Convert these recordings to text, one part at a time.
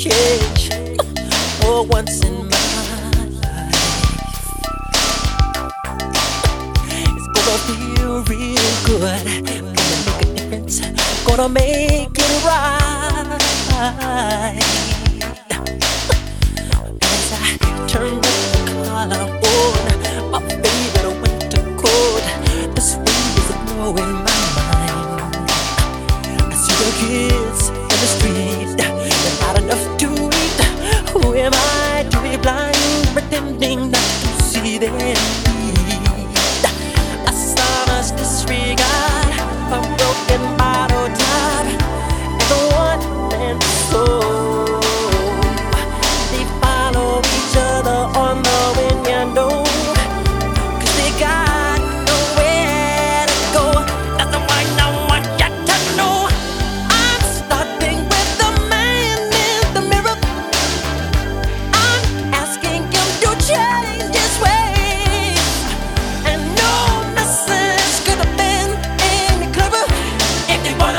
change for once in my life. It's gonna feel real good. Gonna make a difference. Gonna make it right. As I turn up the collar on my favorite winter coat, the wind is blowing my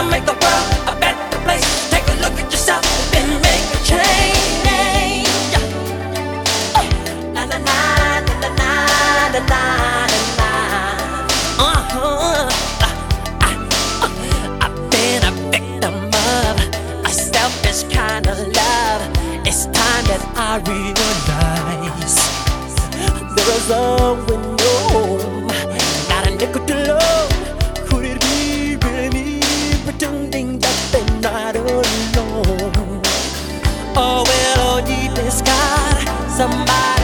make the world a better place. Take a look at yourself and make a change. Na na na na na na na na. Uh huh. Uh, uh. I've been a victim of a selfish kind of love. It's time that I realize there is a window. somebody.